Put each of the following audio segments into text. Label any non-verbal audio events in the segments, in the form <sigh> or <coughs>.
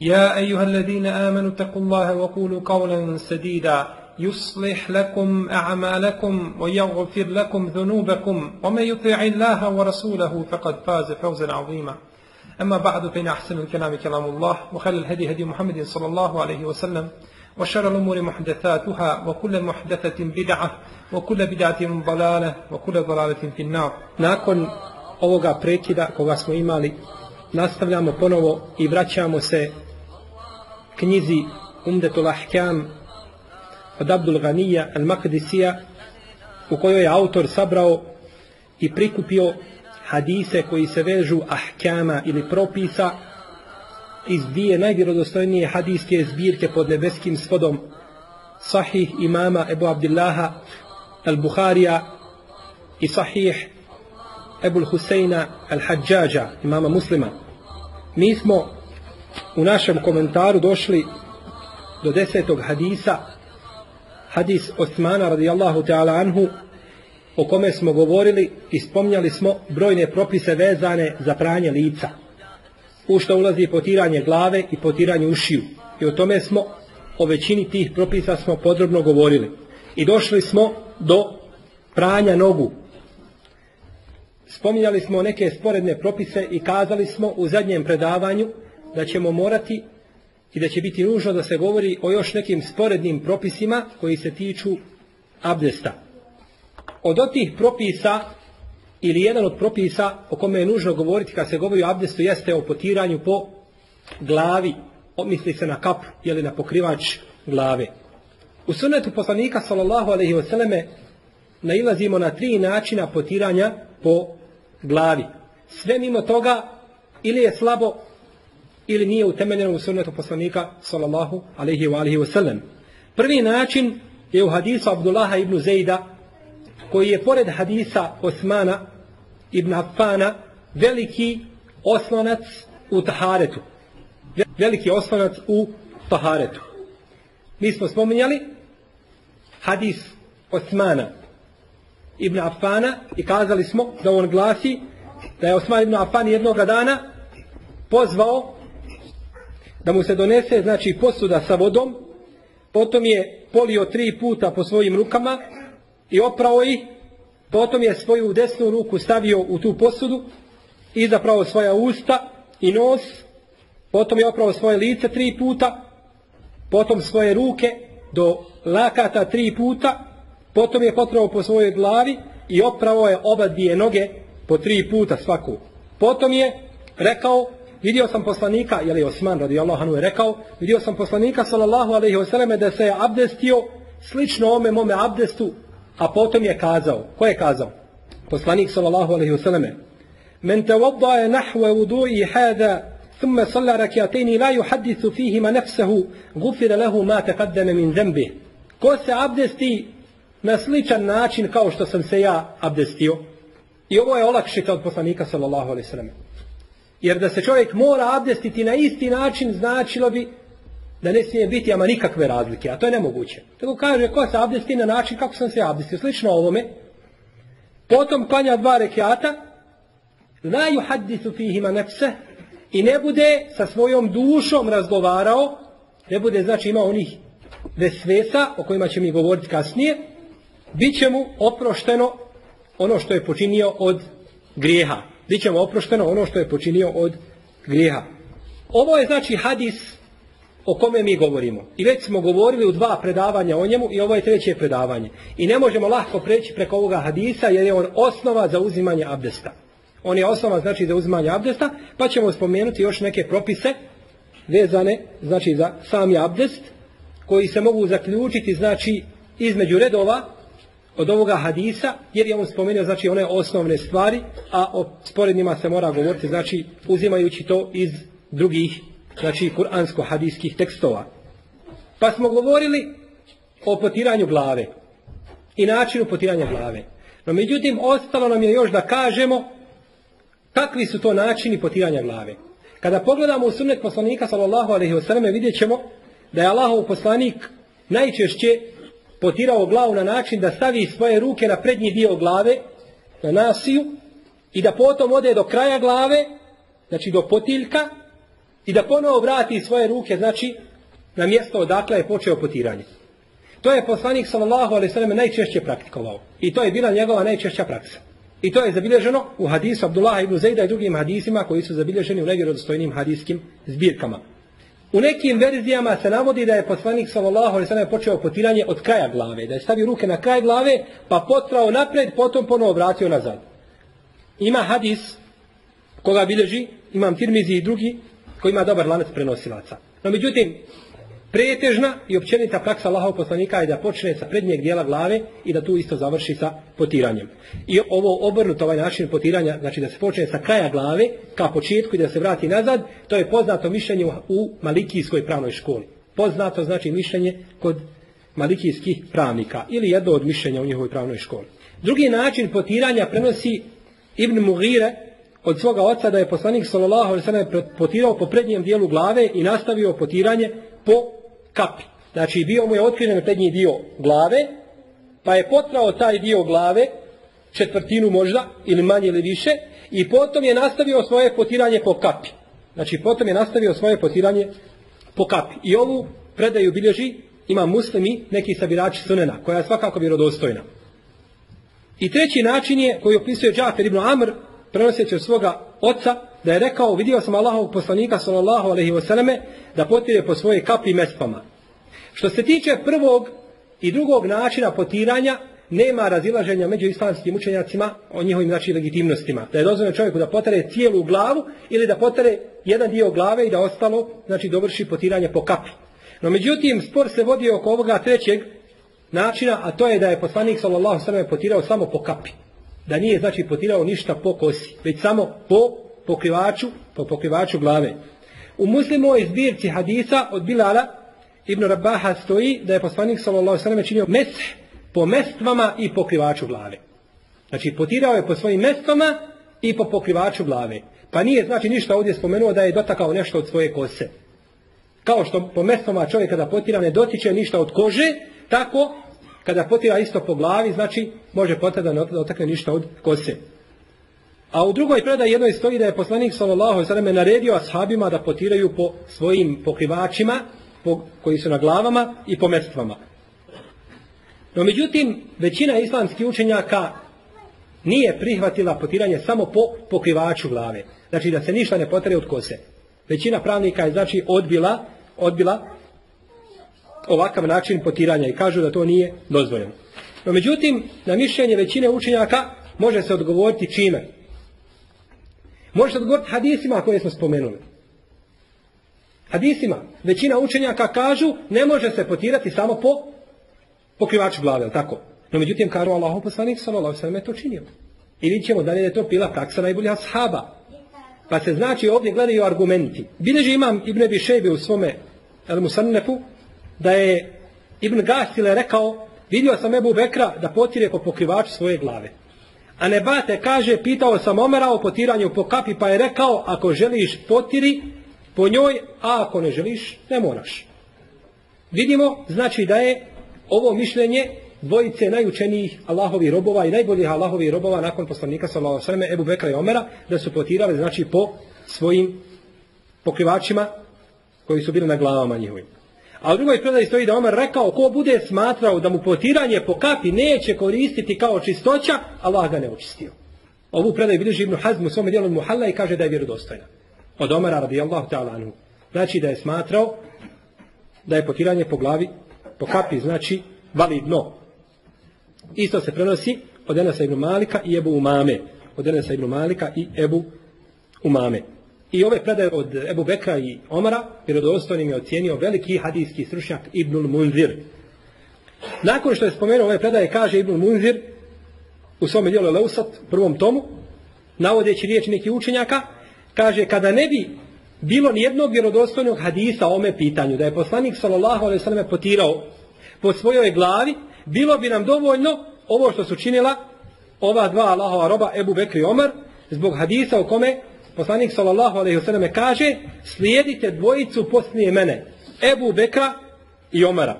يا أيها الذين آمنوا اتقوا الله وقولوا قولا سديدا. يصلح لكم أعمالكم ويغفر لكم ذنوبكم. ومن يطيع الله ورسوله فقد فاز فوزا عظيما. أما بعد فإن أحسن الكلام كلام الله وخير الهدي هدي محمد صلى الله عليه وسلم وشر الأمور محدثاتها وكل محدثة بدعة وكل بدعة ضلالة وكل ضلالة في النار. Nakon ovoga prekida koga smo imali, nastavljamo ponovo i vraćamo se knjizi Umdetul Ahkam od Abdul Ganija al-Makdisija u kojoj je autor sabrao i prikupio hadise koji se vežu ahkama ili propisa iz dvije najvjerodostojnije hadiske zbirke pod nebeskim svodom Sahih imama Ebu Abdillaha al-Bukharija i Sahih Ebu Huseina al-Hadžađa imama muslima. Mi smo u našem komentaru došli do desetog hadisa hadis Osmana radijallahu ta'ala anhu o kome smo govorili i spomnjali smo brojne propise vezane za pranje lica. U što ulazi potiranje glave i potiranje ušiju. I o tome smo o većini tih propisa smo podrobno govorili. I došli smo do pranja nogu. Spominjali smo neke sporedne propise i kazali smo u zadnjem predavanju da ćemo morati i da će biti nužno da se govori o još nekim sporednim propisima koji se tiču abdesta. Od tih propisa ili jedan od propisa o kome je nužno govoriti kad se govori o abdestu jeste o potiranju po glavi, misli se na kap ili na pokrivač glave. U sunnetu poslanika sallallahu alaihi wasallame nailazimo na tri načina potiranja po glavi. Sve mimo toga ili je slabo ili nije utemeljeno u sunnetu poslanika sallallahu alaihi wa alihi wasallam. Prvi način je u hadisu Abdullaha ibn Zejda koji je pored hadisa Osmana ibn Affana veliki oslonac u taharetu. Veliki oslonac u taharetu. Mi smo spominjali hadis Osmana ibn Affana i kazali smo da on glasi da je Osman ibn Affan jednoga dana pozvao da mu se donese znači posuda sa vodom, potom je polio tri puta po svojim rukama i oprao ih, potom je svoju desnu ruku stavio u tu posudu i zapravo svoja usta i nos, potom je oprao svoje lice tri puta, potom svoje ruke do lakata tri puta, potom je potrao po svojoj glavi i opravo je oba dvije noge po tri puta svaku. Potom je rekao vidio sam poslanika, je li Osman radijallahu anhu je rekao, vidio sam poslanika sallallahu alaihi wasallam da se je abdestio slično ome mome abdestu, a potom je kazao, ko je kazao? Poslanik sallallahu alaihi wasallam Men te voddaje nahve vudu'i hada ثم صلى ركعتين لا يحدث فيهما نفسه غفر له ما تقدم من ذنبه ko se abdesti na sličan način kao što sam se ja abdestio i ovo je olakšita od poslanika sallallahu alaihi wasallam jer da se čovjek mora abdestiti na isti način značilo bi da ne smije biti ama nikakve razlike, a to je nemoguće. Tako kaže, ko se abdesti na način kako sam se abdestio, slično ovome, potom klanja dva rekiata, la yuhaddisu fihima nefse, i ne bude sa svojom dušom razgovarao, ne bude znači imao onih vesvesa o kojima će mi govoriti kasnije, bit će mu oprošteno ono što je počinio od grijeha. Bit mu oprošteno ono što je počinio od grijeha. Ovo je znači hadis o kome mi govorimo. I već smo govorili u dva predavanja o njemu i ovo je treće predavanje. I ne možemo lahko preći preko ovoga hadisa jer je on osnova za uzimanje abdesta. On je osnova znači za uzimanje abdesta, pa ćemo spomenuti još neke propise vezane znači za sami abdest koji se mogu zaključiti znači između redova od ovoga hadisa, jer je on spomenuo znači one osnovne stvari, a o sporednjima se mora govoriti znači uzimajući to iz drugih znači kuransko-hadijskih tekstova. Pa smo govorili o potiranju glave i načinu potiranja glave. No međutim, ostalo nam je još da kažemo kakvi su to načini potiranja glave. Kada pogledamo u sunnet poslanika sallallahu alaihi wasallam vidjet ćemo da je Allahov poslanik najčešće potirao glavu na način da stavi svoje ruke na prednji dio glave, na nasiju, i da potom ode do kraja glave, znači do potiljka, i da ponovo vrati svoje ruke, znači, na mjesto odakle je počeo potiranje. To je poslanik sallallahu alejhi ve najčešće praktikovao i to je bila njegova najčešća praksa. I to je zabilježeno u hadisu Abdullah ibn Zejda i drugim hadisima koji su zabilježeni u nevjerodostojnim hadiskim zbirkama. U nekim verzijama se navodi da je poslanik sallallahu alejhi ve sellem počeo potiranje od kraja glave, da je stavio ruke na kraj glave, pa potrao napred, potom ponovo vratio nazad. Ima hadis koga bilježi Imam Tirmizi i drugi koji ima dobar lanac prenosilaca. No međutim, pretežna i općenita praksa Allahov poslanika je da počne sa prednjeg dijela glave i da tu isto završi sa potiranjem. I ovo obrnuto ovaj način potiranja, znači da se počne sa kraja glave ka početku i da se vrati nazad, to je poznato mišljenje u Malikijskoj pravnoj školi. Poznato znači mišljenje kod malikijskih pravnika ili jedno od mišljenja u njihovoj pravnoj školi. Drugi način potiranja prenosi Ibn Mughire od svoga oca da je poslanik sallallahu alejhi potirao po prednjem dijelu glave i nastavio potiranje po kapi. Znači bio mu je otkriven prednji dio glave, pa je potrao taj dio glave, četvrtinu možda, ili manje ili više, i potom je nastavio svoje potiranje po kapi. Znači potom je nastavio svoje potiranje po kapi. I ovu predaju bilježi ima muslimi neki sabirači sunena, koja je svakako vjerodostojna. I treći način je koji opisuje Džafer ibn Amr prenoseći od svoga oca, da je rekao, vidio sam Allahovog poslanika, sallallahu alaihi wasallame, da potire po svoje kapi mespama. Što se tiče prvog i drugog načina potiranja, nema razilaženja među islamskim učenjacima o njihovim znači legitimnostima. Da je dozvoljeno čovjeku da potare cijelu glavu ili da potare jedan dio glave i da ostalo znači dovrši potiranje po kapi. No međutim, spor se vodi oko ovoga trećeg načina, a to je da je poslanik sallallahu alejhi potirao samo po kapi da nije znači potirao ništa po kosi, već samo po pokrivaču, po pokrivaču glave. U muslimovoj zbirci hadisa od Bilala Ibn Rabaha stoji da je poslanik sallallahu činio mes po mestvama i pokrivaču glave. Znači potirao je po svojim mestvama i po pokrivaču glave. Pa nije znači ništa ovdje spomenuo da je dotakao nešto od svoje kose. Kao što po mestvama čovjek kada potira ne dotiče ništa od kože, tako kada potira isto po glavi, znači može potati da ne dotakne ništa od kose. A u drugoj predaji jednoj stoji da je poslanik sallallahu alejhi ve naredio ashabima da potiraju po svojim pokrivačima po, koji su na glavama i po mestvama. No međutim, većina islamskih učenjaka nije prihvatila potiranje samo po pokrivaču glave. Znači da se ništa ne potare od kose. Većina pravnika je znači odbila, odbila ovakav način potiranja i kažu da to nije dozvoljeno. No međutim, na mišljenje većine učenjaka može se odgovoriti čime? Može se odgovoriti hadisima koje smo spomenuli. Hadisima. Većina učenjaka kažu ne može se potirati samo po pokrivaču glave, ali tako? No međutim, kažu Allahom poslanik, sallallahu sallam je to činio. I vidjet ćemo da li je to bila praksa najbolja ashaba. Pa se znači ovdje gledaju argumenti. Bileži imam Ibn Abi Šejbe u svome El Musannefu, da je Ibn Gasile rekao, vidio sam Ebu Bekra da potire po pokrivaču svoje glave. A Nebate kaže, pitao sam Omera o potiranju po kapi, pa je rekao, ako želiš potiri po njoj, a ako ne želiš, ne moraš. Vidimo, znači da je ovo mišljenje dvojice najučenijih Allahovi robova i najboljih Allahovi robova nakon poslanika sallallahu alejhi Ebu Bekra i Omera da su potirali znači po svojim pokrivačima koji su bili na glavama njihovim. A u drugoj predaji stoji da Omer rekao, ko bude smatrao da mu potiranje po kapi neće koristiti kao čistoća, Allah ga ne očistio. Ovu predaju bilježi Ibn Hazm u svome dijelu Muhalla i kaže da je vjerodostojna. Od Omera radijallahu ta'ala anhu. Znači da je smatrao da je potiranje po glavi, po kapi, znači validno. Isto se prenosi od Enesa ibn Malika i Ebu Umame. Od Enesa ibn Malika i Ebu Umame. I ove predaje od Ebu Bekra i Omara, vjerodostojnim je ocijenio veliki hadijski stručnjak Ibnul Munzir. Nakon što je spomenuo ove predaje, kaže Ibnul Munzir u svome dijelu Leusat, prvom tomu, navodeći riječi nekih učenjaka, kaže kada ne bi bilo ni jednog vjerodostojnog hadisa o ome pitanju, da je poslanik sallallahu alejhi ve selleme potirao po svojoj glavi, bilo bi nam dovoljno ovo što su činila ova dva Allahova roba Ebu Bekri Omar, zbog hadisa u kome poslanik sallallahu alejhi ve kaže slijedite dvojicu poslije mene, Ebu Bekra i Omara.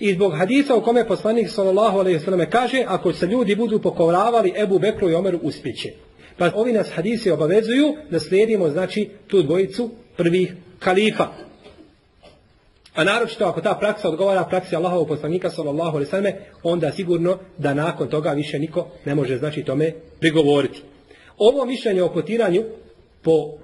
I zbog hadisa u kome poslanik sallallahu alejhi ve kaže ako se ljudi budu pokoravali Ebu Bekru i Omeru uspjeće. Pa ovi nas hadisi obavezuju da slijedimo znači tu dvojicu prvih kalifa. A naročito ako ta praksa odgovara praksi Allahovog poslanika sallallahu alejhi ve onda sigurno da nakon toga više niko ne može znači tome prigovoriti. Ovo mišljenje o potiranju po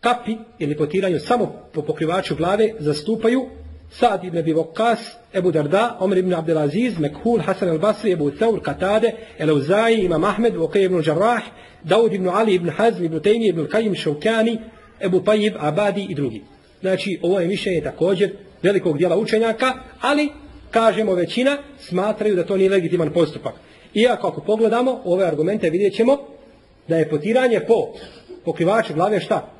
kapi ili potiranju samo po pokrivaču glave zastupaju Sa'd ibn Abi Waqqas, Ebu Darda, Omer ibn Abdelaziz, Mekhul, Hasan al-Basri, Ebu Thawr, Katade, El-Auza'i, Imam Ahmed, Waqay ibn Jarrah, Daud ibn Ali ibn Hazm, ibn Taymi, ibn Qayyim, Šaukani, Ebu Tayyib, Abadi i drugi. Znači, ovo je mišljenje također velikog dijela učenjaka, ali, kažemo većina, smatraju da to nije legitiman postupak. Iako ako pogledamo ove argumente vidjet ćemo da je potiranje po pokrivaču glave šta?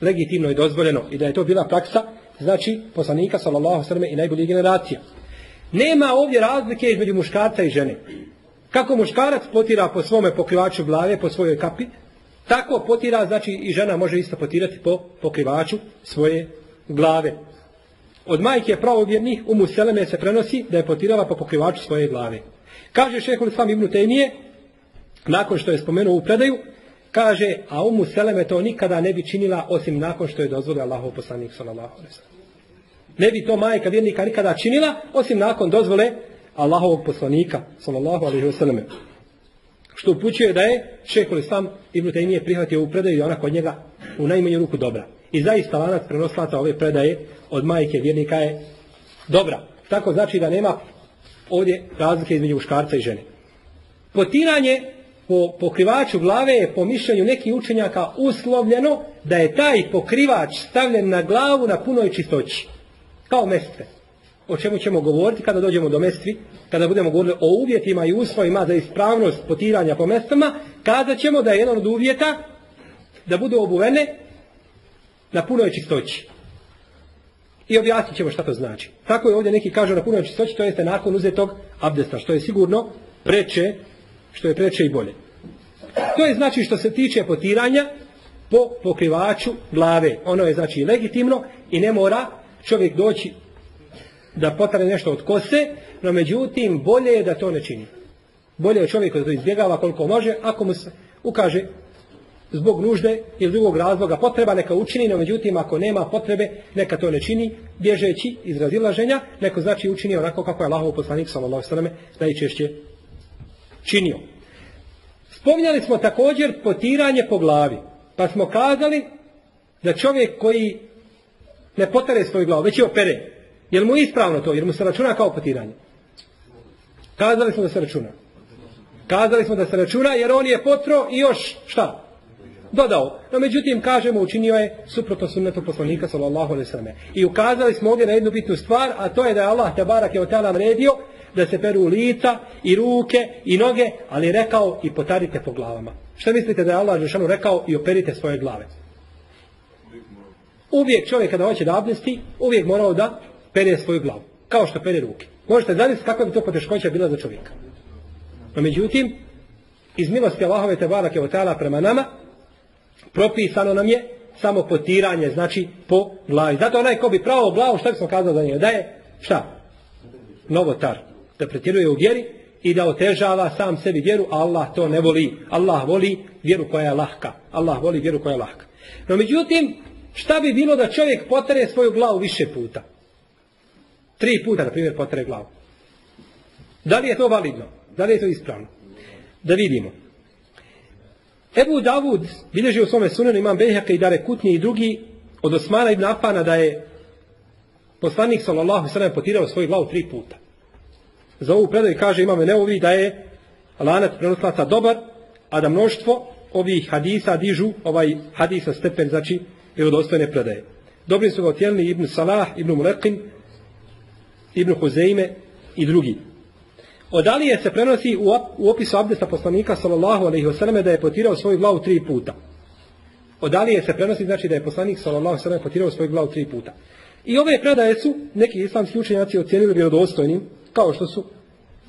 Legitimno i dozvoljeno i da je to bila praksa znači poslanika sallallahu sallam i najbolje generacija. Nema ovdje razlike između muškarca i žene. Kako muškarac potira po svome pokrivaču glave, po svojoj kapi, tako potira, znači i žena može isto potirati po pokrivaču svoje glave. Od majke pravovjernih u Museleme se prenosi da je potirala po pokrivaču svoje glave. Kaže šehol Islam ibn Tejmije, nakon što je spomenuo u predaju, kaže, a umu Seleme to nikada ne bi činila osim nakon što je dozvolio Allahov poslanik sallallahu alejhi. Ne bi to majka vjernika nikada činila osim nakon dozvole Allahovog poslanika sallallahu alejhi ve. Što upućuje da je šehol Islam ibn Tejmije prihvatio u predaju i ona kod njega u najmanju ruku dobra. I zaista lanac prenoslaca ove predaje od majke vjernika je dobra. Tako znači da nema ovdje razlike između muškarca i žene. Potiranje po pokrivaču glave je po mišljenju nekih učenjaka uslovljeno da je taj pokrivač stavljen na glavu na punoj čistoći. Kao mestve. O čemu ćemo govoriti kada dođemo do mestvi, kada budemo govorili o uvjetima i uslovima za ispravnost potiranja po mestvama, kada ćemo da je jedan od uvjeta da budu obuvene na punoj čistoći. I objasnit ćemo šta to znači. Tako je ovdje neki kažu na punoj čistoći, to jeste nakon uzetog abdesta, što je sigurno preče što je preče i bolje. To je znači što se tiče potiranja po pokrivaču glave. Ono je znači legitimno i ne mora čovjek doći da potare nešto od kose, no međutim bolje je da to ne čini. Bolje je čovjek da to izbjegava koliko može, ako mu se ukaže zbog nužde ili drugog razloga potreba, neka učini, no međutim ako nema potrebe, neka to ne čini, bježeći iz razilaženja, neko znači učini onako kako je Allahov poslanik sallallahu sallam najčešće činio. Spominjali smo također potiranje po glavi. Pa smo kazali da čovjek koji ne potare svoju glavu, već je opere. Je mu ispravno to? Jer mu se računa kao potiranje? Kazali smo da se računa. Kazali smo da se računa jer on je potro i još šta? Dodao. No međutim, kažemo, učinio je suprotno sunnetu poslanika sallallahu alaihi. I ukazali smo ovdje na jednu bitnu stvar, a to je da je Allah te barak je od tada naredio da se peru lica i ruke i noge, ali rekao i potarite po glavama. Šta mislite da je Allah Žešanu rekao i operite svoje glave? Uvijek čovjek kada hoće da abdesti, uvijek morao da pere svoju glavu. Kao što pere ruke. Možete zamisliti kakva bi to poteškoća bila za čovjeka. No međutim, iz milosti Allahove te barake od prema nama, propisano nam je samo potiranje, znači po glavi. Zato onaj ko bi pravo glavu, šta bi smo kazali za njega? Da je, šta? Novotar da pretjeruje u vjeri i da otežava sam sebi vjeru, a Allah to ne voli. Allah voli vjeru koja je lahka. Allah voli vjeru koja je lahka. No međutim, šta bi bilo da čovjek potare svoju glavu više puta? Tri puta, na primjer, potare glavu. Da li je to validno? Da li je to ispravno? Da vidimo. Ebu Davud bilježi u svome sunenu imam Beheke i Dare Kutni i drugi od Osmana ibn Afana da je poslanik sallallahu sallam potirao svoju glavu tri puta. Za ovu predaju kaže imame neovi da je lanac prenoslaca dobar, a da mnoštvo ovih hadisa dižu ovaj hadisa stepen, znači vjerodostojne predaje. Dobri su ga otjelni Ibn Salah, Ibn Mulekin, Ibn Huzeime i drugi. Od Alije se prenosi u opisu abdesta poslanika sallallahu alaihi wasallam da je potirao svoju glavu tri puta. Od Alije se prenosi znači da je poslanik sallallahu alaihi wasallam potirao svoju glavu tri puta. I ove predaje su neki islamski učenjaci ocijenili vjerodostojnim, kao što su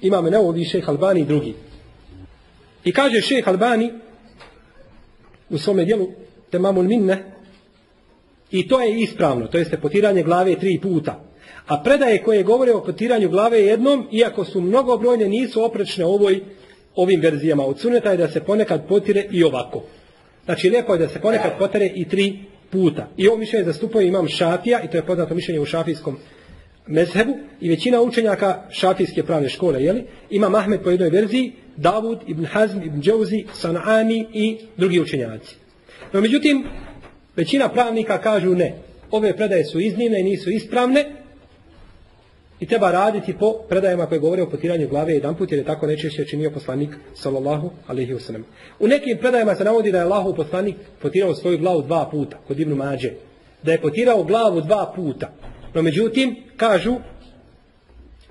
imame Neovi, šejh Albani i drugi. I kaže šejh Albani u svome dijelu Temamul Minne i to je ispravno, to jeste potiranje glave tri puta. A predaje koje govore o potiranju glave jednom, iako su mnogobrojne, nisu oprečne ovoj, ovim verzijama od suneta je da se ponekad potire i ovako. Znači, lijepo je da se ponekad potire i tri puta. I ovo mišljenje zastupuje imam šafija, i to je poznato mišljenje u šafijskom mezhebu, i većina učenjaka šafijske pravne škole, jeli? Ima Mahmed po jednoj verziji, Davud, Ibn Hazm, Ibn Džauzi, Sanani i drugi učenjaci. No, međutim, većina pravnika kažu ne. Ove predaje su iznimne i nisu ispravne, i treba raditi po predajama koje govore o potiranju glave jedan put, jer je tako nečešće činio poslanik sallallahu alaihi wasallam. U nekim predajama se navodi da je Allahu poslanik potirao svoju glavu dva puta, kod Ibnu Mađe. Da je potirao glavu dva puta. No međutim, kažu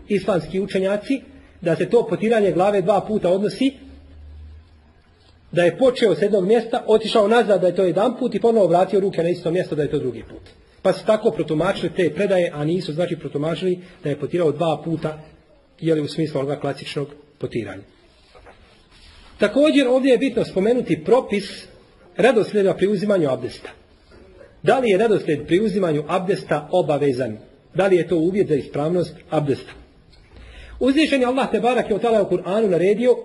islamski učenjaci, da se to potiranje glave dva puta odnosi da je počeo s jednog mjesta, otišao nazad da je to jedan put i ponovo vratio ruke na isto mjesto da je to drugi put. Pa su tako protumačili te predaje, a nisu znači protumačili da je potirao dva puta, jeli u smislu onoga klasičnog potiranja. Također ovdje je bitno spomenuti propis redoslijeda pri uzimanju abdesta. Da li je redoslijed pri uzimanju abdesta obavezan? Da li je to uvjet za ispravnost abdesta? Uzvišen je Allah te barak je u Kur'anu naredio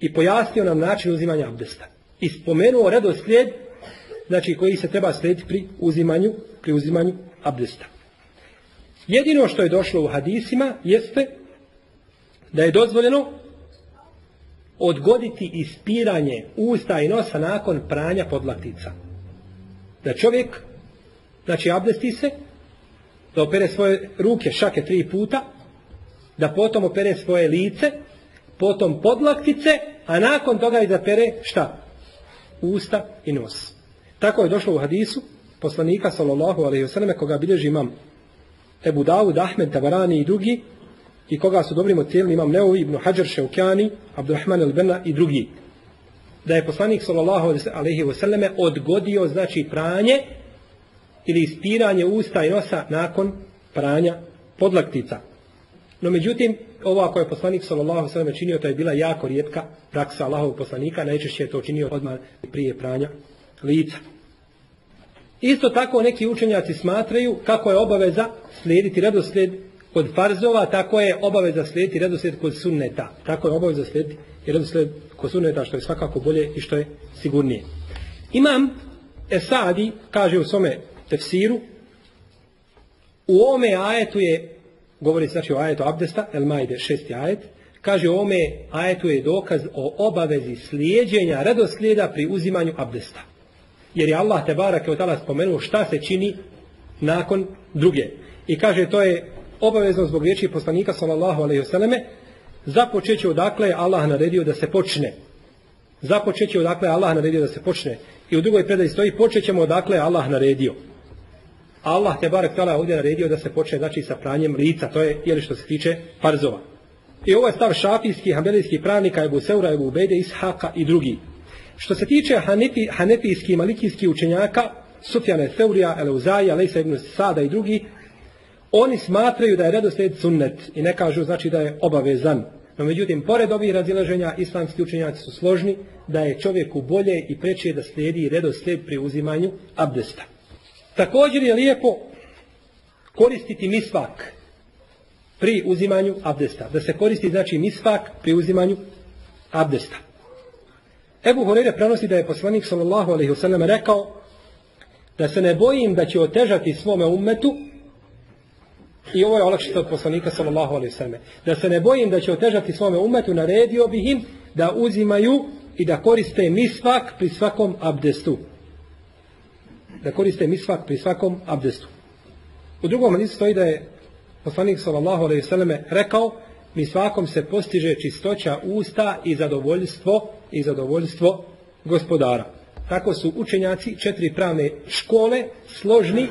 i pojasnio nam način uzimanja abdesta. I spomenuo redoslijed znači koji se treba slijediti pri uzimanju, pri uzimanju abdesta. Jedino što je došlo u hadisima jeste da je dozvoljeno odgoditi ispiranje usta i nosa nakon pranja podlatica. Da čovjek, znači abdesti se, da opere svoje ruke šake tri puta, da potom opere svoje lice, potom podlaktice, a nakon toga i da pere šta? Usta i nos. Tako je došlo u hadisu poslanika sallallahu alejhi ve selleme koga bilježi imam Ebu Davud, Ahmed, Tabarani i drugi i koga su dobrim ocijenili imam Neovi, Ibn Hajar, Šeukjani, Abdurrahman el-Benna i drugi. Da je poslanik sallallahu alejhi ve selleme odgodio znači pranje ili ispiranje usta i nosa nakon pranja podlaktica. No međutim, ovo ako je poslanik sallallahu alejhi ve selleme činio, to je bila jako rijetka praksa Allahovog poslanika, najčešće je to činio odmah prije pranja lica. Isto tako neki učenjaci smatraju kako je obaveza slijediti redoslijed kod farzova, tako je obaveza slijediti redoslijed kod sunneta. Tako je obaveza slijediti redoslijed kod sunneta, što je svakako bolje i što je sigurnije. Imam Esadi, kaže u svome tefsiru, u ome ajetu je, govori znači o ajetu Abdesta, El Majde, šesti ajet, kaže u ome ajetu je dokaz o obavezi slijedjenja redoslijeda pri uzimanju Abdesta jer je Allah te barak je spomenuo šta se čini nakon druge. I kaže to je obavezno zbog riječi poslanika sallallahu alejhi ve selleme započeće odakle je Allah naredio da se počne. Započeće odakle je Allah naredio da se počne. I u drugoj predaji stoji počećemo odakle je Allah naredio. Allah te barek tala ovdje naredio da se počne znači sa pranjem lica, to je jeli što se tiče farzova. I ovo je stav šafijskih, hambelijskih pravnika, Ebu Seura, Ebu Ubejde, Ishaka i drugi. Što se tiče hanefi, hanefijskih i malikijskih učenjaka, Sufjane Seurija, Eleuzaja, Lejsa ibn Sada i drugi, oni smatraju da je redoslijed sunnet i ne kažu znači da je obavezan. No međutim, pored ovih razilaženja, islamski učenjaci su složni da je čovjeku bolje i preče da slijedi redoslijed pri uzimanju abdesta. Također je lijepo koristiti misvak pri uzimanju abdesta. Da se koristi znači misvak pri uzimanju abdesta. Ebu Horeire prenosi da je poslanik sallallahu rekao da se ne bojim da će otežati svome ummetu i ovo je olakšita od poslanika sallallahu alaihi wasallam. Da se ne bojim da će otežati svome ummetu naredio bih im da uzimaju i da koriste misvak pri svakom abdestu. Da koriste misvak pri svakom abdestu. U drugom hadisu stoji da je poslanik sallallahu alejhi ve rekao mi svakom se postiže čistoća usta i zadovoljstvo i zadovoljstvo gospodara. Tako su učenjaci četiri pravne škole složni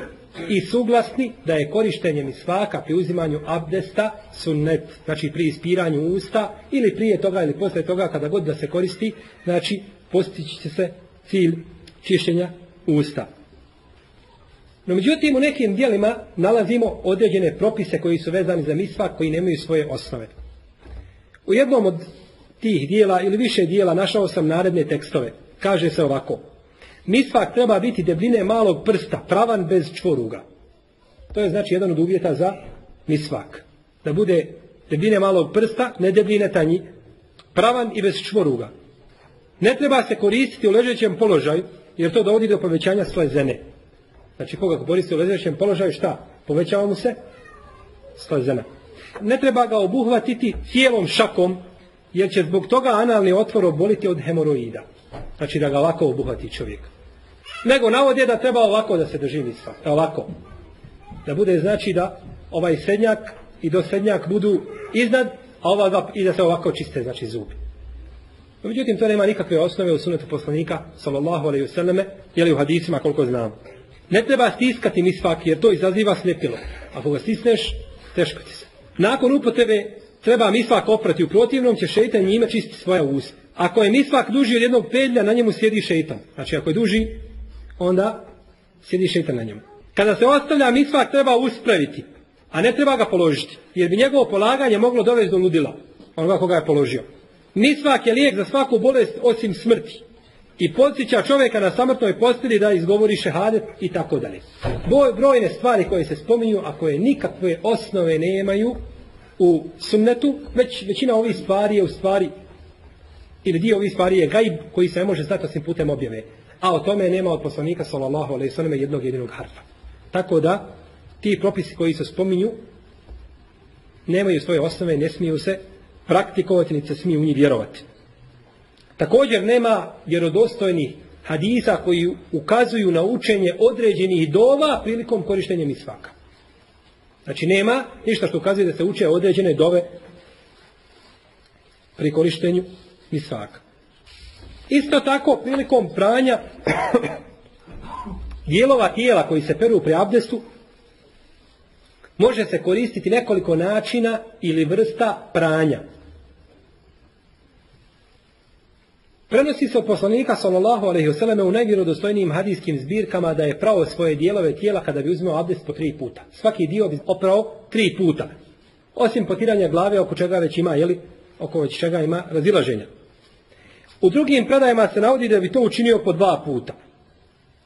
i suglasni da je korištenje misvaka pri uzimanju abdesta sunnet, znači pri ispiranju usta ili prije toga ili posle toga kada god da se koristi, znači postići će se cilj čišćenja usta. No međutim u nekim dijelima nalazimo određene propise koji su vezani za misvak koji nemaju svoje osnove. U jednom od tih dijela ili više dijela našao sam naredne tekstove. Kaže se ovako. Misvak treba biti debljine malog prsta, pravan bez čvoruga. To je znači jedan od uvjeta za misvak. Da bude debljine malog prsta, ne debljine tanji, pravan i bez čvoruga. Ne treba se koristiti u ležećem položaju, jer to dovodi do povećanja slezene. Znači koga koristi u ležećem položaju, šta? Povećava mu se slezena. Ne treba ga obuhvatiti cijelom šakom, jer će zbog toga analni otvor oboliti od hemoroida. Znači da ga lako obuhvati čovjek. Nego navod je da treba ovako da se drži misva. Ovako. Da bude znači da ovaj srednjak i do srednjak budu iznad, a ova dva, i da se ovako čiste, znači zubi. No, međutim, to nema nikakve osnove u sunetu poslanika, sallallahu alaihi vseleme, jeli u hadisima koliko znamo. Ne treba stiskati misvak, jer to izaziva sljepilo. Ako ga stisneš, teško ti se. Nakon upotrebe treba misvak oprati, u protivnom će šeitan njime čistiti svoja usta. Ako je misvak duži od jednog pedlja, na njemu sjedi šeitan. Znači, ako je duži, onda sjedi šeitan na njemu. Kada se ostavlja misvak, treba uspraviti, a ne treba ga položiti, jer bi njegovo polaganje moglo dovesti do ludila, onoga koga je položio. Misvak je lijek za svaku bolest osim smrti i podsjeća čovjeka na samrtnoj posteli da izgovori šehadet i tako dalje. Brojne stvari koje se spominju, a koje nikakve osnove nemaju u sunnetu, već većina ovih stvari je u stvari ili dio ovih stvari je gaib koji se ne može znati osim putem objave. A o tome nema od poslanika sallallahu alejhi ve selleme jednog jedinog harfa. Tako da ti propisi koji se spominju nemaju svoje osnove, ne smiju se praktikovati, niti se smiju u njih vjerovati. Također nema vjerodostojnih hadisa koji ukazuju na učenje određenih dova prilikom korištenja misvaka. Znači nema ništa što ukazuje da se uče određene dove pri korištenju misvaka. Isto tako prilikom pranja <coughs> dijelova tijela koji se peru pri abdestu može se koristiti nekoliko načina ili vrsta pranja. Prenosi se od poslanika sallallahu alejhi ve u najvjerodostojnijim hadijskim zbirkama da je pravo svoje dijelove tijela kada bi uzmeo abdest po tri puta. Svaki dio bi oprao tri puta. Osim potiranja glave oko čega već ima, jeli, oko već čega ima razilaženja. U drugim predajama se navodi da bi to učinio po dva puta.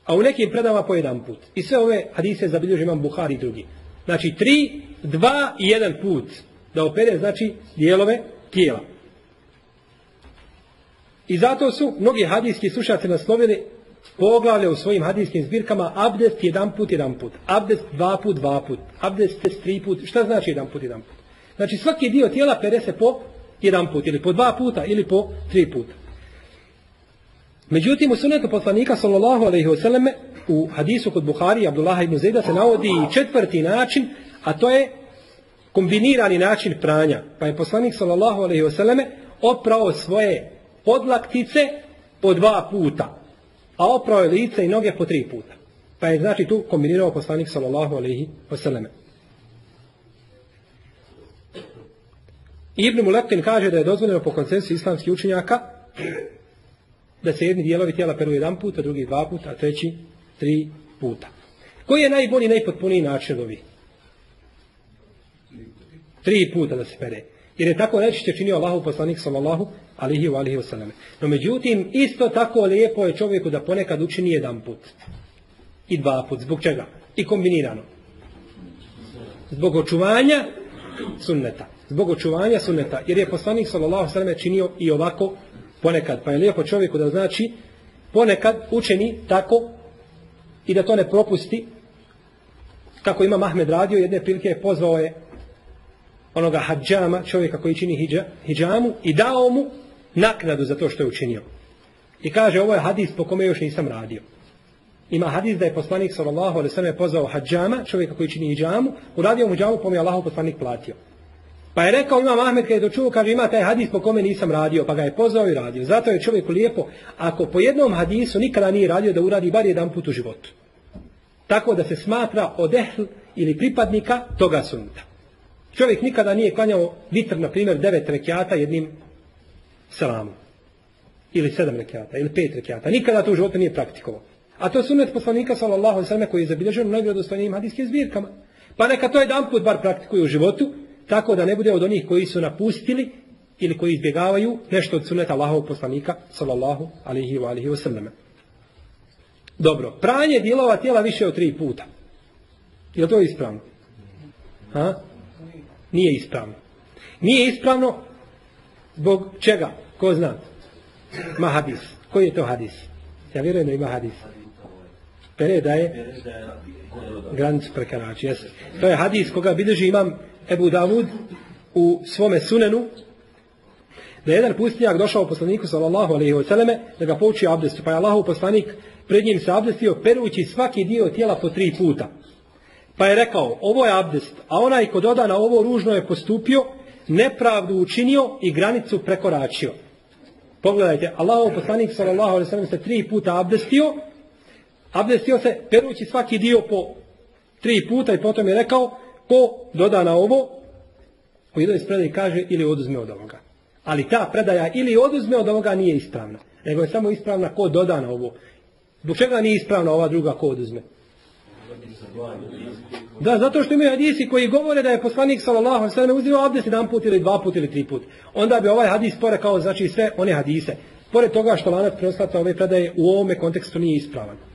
A u nekim predajama po jedan put. I sve ove hadise zabilježi imam Buhari i drugi. Znači tri, dva i jedan put. Da opere znači dijelove tijela. I zato su mnogi hadijski slušaci naslovili poglavlje u svojim hadijskim zbirkama abdest jedan put, jedan put. Abdest dva put, dva put. Abdest tri put. Šta znači jedan put, jedan put? Znači svaki dio tijela pere se po jedan put. Ili po dva puta, ili po tri puta. Međutim, u sunetu poslanika sallallahu alaihi wasallam u hadisu kod Buhari Abdullah ibn Zejda se navodi i četvrti način, a to je kombinirani način pranja. Pa je poslanik sallallahu alaihi wasallam oprao svoje podlaktice po dva puta, a oprao je lice i noge po tri puta. Pa je znači tu kombinirao poslanik sallallahu alaihi wasallam. Ibn Mulekin kaže da je dozvoljeno po konsensu islamskih učenjaka da se jedni dijelovi tijela peru jedan put, a drugi dva puta, a treći tri puta. Koji je najbolji, najpotpuniji način ovi? Tri puta da se pere. Jer je tako najčešće činio Allahu poslanik sallallahu alihi wa alihi. No međutim, isto tako lijepo je čovjeku da ponekad učini jedan put. I dva put. Zbog čega? I kombinirano. Zbog očuvanja sunneta. Zbog očuvanja sunneta. Jer je poslanik sallallahu wasallam činio i ovako ponekad. Pa je lijepo čovjeku da znači ponekad učeni tako i da to ne propusti. Kako ima Mahmed radio, jedne prilike je pozvao je onoga hađama, čovjeka koji čini hijđamu i dao mu naknadu za to što je učinio. I kaže, ovo je hadis po kome još nisam radio. Ima hadis da je poslanik sallallahu alejhi ve sellem pozvao hadžama, čovjeka koji čini džamu, uradio mu džamu, pa mu je Allahov poslanik platio. Pa je rekao Imam Ahmed kad je to čuo, kaže ima taj hadis po kome nisam radio, pa ga je pozvao i radio. Zato je čovjeku lijepo, ako po jednom hadisu nikada nije radio da uradi bar jedan put u životu. Tako da se smatra od ehl ili pripadnika toga sunnita. Čovjek nikada nije klanjao vitr, na primjer, devet rekiata jednim selamom. Ili sedam rekiata, ili pet rekiata. Nikada to u životu nije praktikovao. A to je sunnet poslanika sallallahu sellem koji je zabilježen u najvjerodostojnijim hadiskim zbirkama. Pa neka to jedan put bar praktikuje u životu, tako da ne bude od onih koji su napustili ili koji izbjegavaju nešto od sunneta Allahovog poslanika sallallahu alejhi ve alihi wasallam. Dobro, pranje dijelova tijela više od tri puta. Je to ispravno? Ha? Nije ispravno. Nije ispravno zbog čega? Ko zna? Ma hadis. Koji je to hadis? Ja vjerujem da ima hadis. Pere da je granicu prekorači. To je hadis koga bilježi imam Ebu Davud u svome sunenu da je jedan pustinjak došao poslaniku sallallahu alejhi ve selleme da ga pouči abdestu pa je Allahov poslanik pred njim se abdestio perući svaki dio tijela po tri puta. Pa je rekao ovo je abdest a onaj ko doda na ovo ružno je postupio nepravdu učinio i granicu prekoračio. Pogledajte Allahov poslanik sallallahu alejhi ve sellem se tri puta abdestio abdestio se perući svaki dio po tri puta i potom je rekao ko doda na ovo u jednoj predaji kaže ili oduzme od ovoga. Ali ta predaja ili oduzme od ovoga nije ispravna. Nego je samo ispravna ko doda na ovo. Zbog čega nije ispravna ova druga ko oduzme? Da, zato što imaju hadisi koji govore da je poslanik sallallahu alejhi uzeo abdest jedan put ili dva put ili tri put. Onda bi ovaj hadis porekao znači sve one hadise. Pored toga što lanac prenoslaca ove predaje u ovome kontekstu nije ispravan.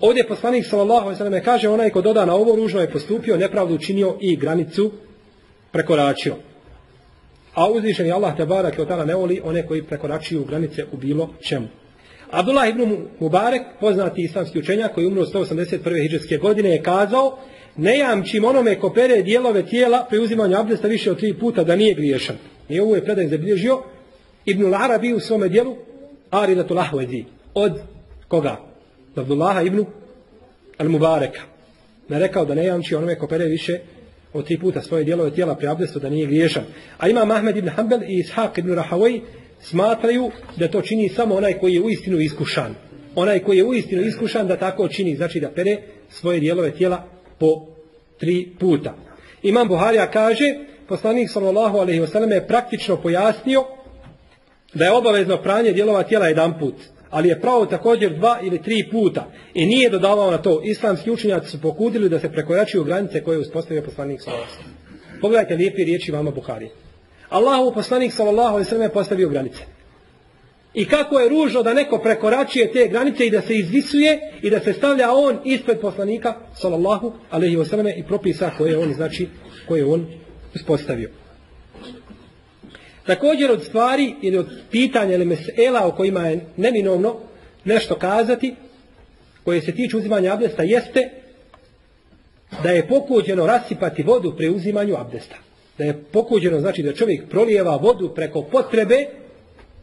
Ovdje poslanik sallallahu alejhi ve kaže onaj ko doda na ovo ružno je postupio, nepravdu učinio i granicu prekoračio. A uzvišeni Allah te barak od ne voli one koji prekoračuju granice u bilo čemu. Abdullah ibn Mubarek, poznati islamski učenjak koji umro 181. hidžetske godine, je kazao ne jamčim onome ko pere dijelove tijela pri uzimanju abdesta više od tri puta da nije griješan. I ovo je predaj zabilježio Ibn Arabi u svome dijelu Aridatul Ahvedi. Od koga? Abdullaha ibn al-Mubareka. Ne rekao da ne jamči onome ko pere više od tri puta svoje dijelove tijela pri abdestu da nije griješan. A ima Mahmed ibn Hanbel i Ishaq ibn Rahavoj smatraju da to čini samo onaj koji je uistinu iskušan. Onaj koji je uistinu iskušan da tako čini, znači da pere svoje dijelove tijela po tri puta. Imam Buharija kaže, poslanik sallallahu alaihi wasallam je praktično pojasnio da je obavezno pranje dijelova tijela jedan put ali je pravo također dva ili tri puta i nije dodavao na to. Islamski učenjaci su pokudili da se prekoračuju granice koje je uspostavio poslanik sallallahu. Pogledajte lijepe riječi vama Buhari. Allahu poslanik sallallahu alejhi ve postavio granice. I kako je ružno da neko prekoračuje te granice i da se izvisuje i da se stavlja on ispred poslanika sallallahu alejhi ve i propisa koje on znači koje on uspostavio. Također od stvari ili od pitanja ili mesela o kojima je neminovno nešto kazati, koje se tiču uzimanja abdesta, jeste da je pokuđeno rasipati vodu pri uzimanju abdesta. Da je pokuđeno, znači da čovjek prolijeva vodu preko potrebe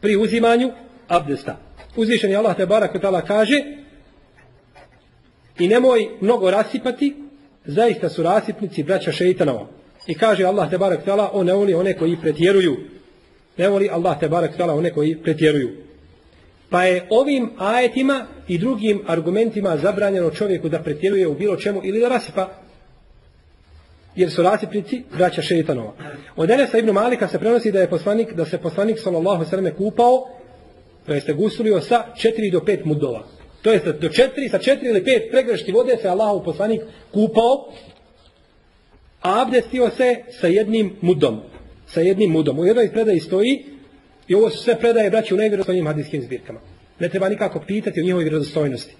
pri uzimanju abdesta. Uzvišen je Allah te barak tala kaže i nemoj mnogo rasipati, zaista su rasipnici braća šeitanova. I kaže Allah te barak tala, on ne voli one koji pretjeruju ne voli Allah te barak tala one koji pretjeruju. Pa je ovim ajetima i drugim argumentima zabranjeno čovjeku da pretjeruje u bilo čemu ili da rasipa jer su rasipnici braća šeitanova. Od Enesa ibn Malika se prenosi da je poslanik, da se poslanik sallallahu sallam kupao, to jeste gusulio sa 4 do 5 mudova. To jeste do 4, sa 4 ili 5 pregrešti vode se Allahov poslanik kupao, a abdestio se sa jednim mudom sa jednim mudom. U jednoj predaji stoji, i ovo su sve predaje braći u nevjerozstojnim hadijskim zbirkama. Ne treba nikako pitati o njihovoj vjerozostojnosti.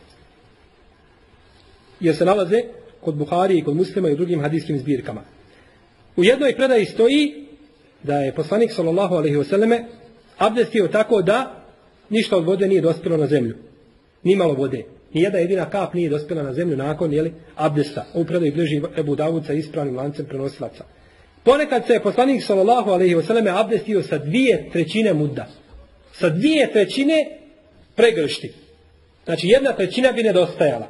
Jer se nalaze kod Buhari i kod muslima i u drugim hadijskim zbirkama. U jednoj predaji stoji da je poslanik sallallahu alaihi wasallame abdestio tako da ništa od vode nije dospjelo na zemlju. Nimalo vode. Nijedna jedina kap nije dospjela na zemlju nakon jeli, abdesta. U predaju bliži Ebu Davud sa ispravnim lancem prenosilaca. Ponekad se je poslanik sallallahu alejhi ve selleme abdestio sa dvije trećine mudda. Sa dvije trećine pregršti. Znači jedna trećina bi nedostajala.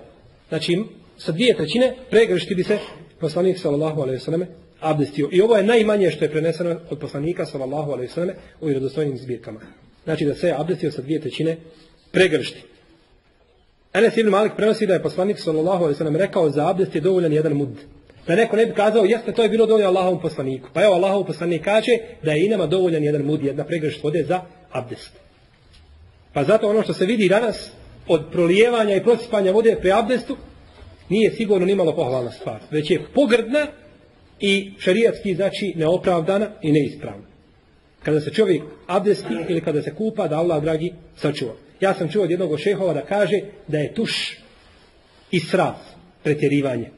Znači sa dvije trećine pregršti bi se poslanik sallallahu alejhi ve selleme abdestio. I ovo je najmanje što je preneseno od poslanika sallallahu alejhi ve selleme u vjerodostojnim zbirkama. Znači da se je abdestio sa dvije trećine pregršti. Enes ibn Malik prenosi da je poslanik sallallahu alejhi ve sellem rekao za abdest je dovoljan jedan mud. Da neko ne bi kazao, jeste to je bilo dovoljno Allahovom poslaniku. Pa evo Allahov poslanik kaže da je i nama dovoljan jedan mud, jedna pregršt vode za abdest. Pa zato ono što se vidi danas od prolijevanja i prosipanja vode pri abdestu nije sigurno nimalo pohvalna stvar. Već je pogrdna i šarijatski znači neopravdana i neispravna. Kada se čovjek abdesti ili kada se kupa, da Allah dragi sačuva. Ja sam čuo od jednog šehova da kaže da je tuš i sraf, pretjerivanje.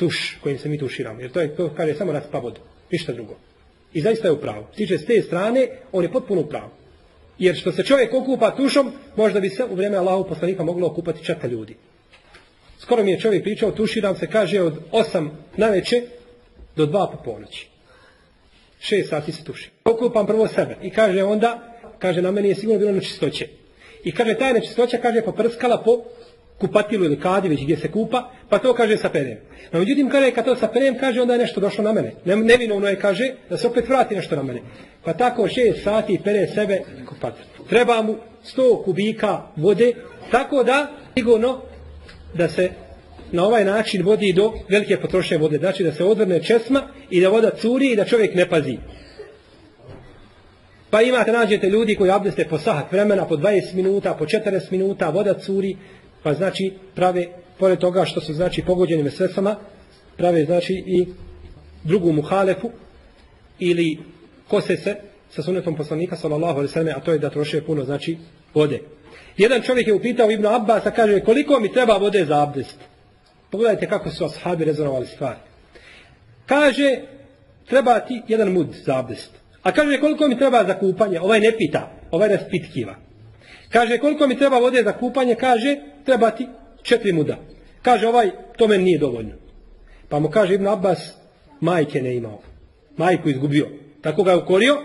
Tuš kojim se mi tuširamo. Jer to je, to kaže, samo raspa vodu. Ništa drugo. I zaista je u pravu. Tiče s te strane, on je potpuno u pravu. Jer što se čovjek okupa tušom, možda bi se u vrijeme Allahu poslanika moglo okupati čaka ljudi. Skoro mi je čovjek pričao, tuširam se, kaže, od 8 na do 2 po ponoći. 6 sati se tuši. Okupam prvo sebe i kaže onda, kaže, na meni je sigurno bilo nečistoće. I kaže, taj nečistoća, kaže, poprskala po kupatilu ili kadi, već gdje se kupa, pa to kaže sa perem. No, međutim, kaže, kad to sa perem, kaže, onda je nešto došlo na mene. Ne, nevinovno je, kaže, da se opet vrati nešto na mene. Pa tako šest sati pere sebe kupati. Treba mu 100 kubika vode, tako da, sigurno, da se na ovaj način vodi do velike potrošnje vode. Znači da se odvrne česma i da voda curi i da čovjek ne pazi. Pa imate, nađete ljudi koji abdeste po sahat vremena, po 20 minuta, po 40 minuta, voda curi, pa znači prave, pored toga što su znači pogođeni vesesama, prave znači i drugu muhalefu ili kose se sa sunetom poslanika sallallahu alejhi ve sellem a to je da troše puno znači vode. Jedan čovjek je upitao Ibn Abbas, a kaže koliko mi treba vode za abdest? Pogledajte kako su ashabi rezonovali stvari. Kaže, treba ti jedan mud za abdest. A kaže, koliko mi treba za kupanje? Ovaj ne pita, ovaj raspitkiva. Kaže, koliko mi treba vode za kupanje? Kaže, treba ti četiri muda. Kaže, ovaj, to meni nije dovoljno. Pa mu kaže Ibn Abbas, majke ne imao. Majku izgubio. Tako ga je ukorio,